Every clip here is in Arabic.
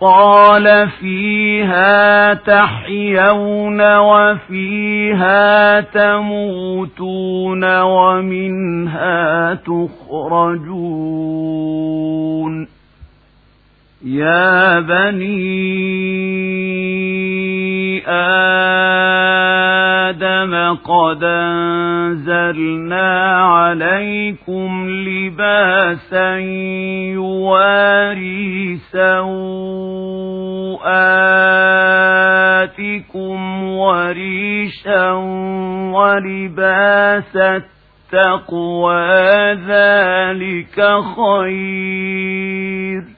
قال فيها تحيون وفيها تموتون ومنها تخرجون يا بني آدم قد أنزلنا عليكم لباسا يواري سوآتكم وريشا ولباس التقوى ذلك خير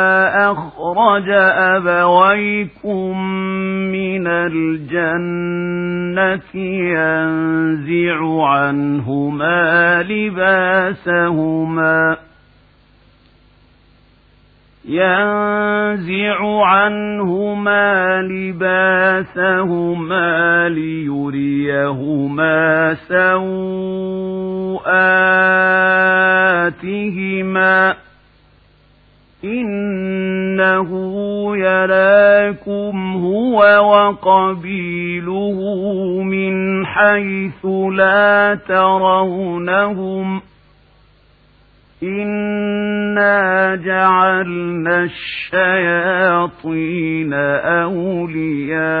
أخرج أبويكم من الجنة ينزع عنهما لباسهما. ينزع عنهما لباسهما ليريهما سوآتهما إنه يراكم هو وقبيله من حيث لا ترونهم إنا جعلنا الشياطين أولياء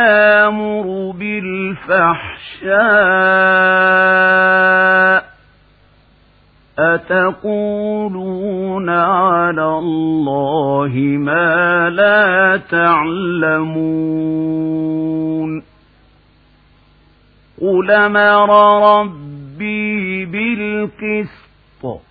بالفحشاء أتقولون على الله ما لا تعلمون قل مر ربي بالقسط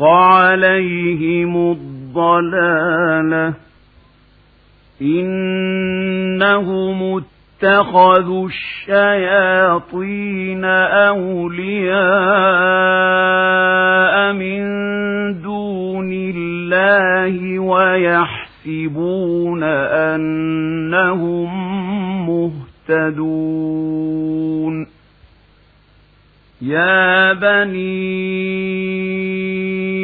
عليهم الضلالة. إنهم اتخذوا الشياطين أولياء من دون الله ويحسبون أنهم مهتدون. يا بني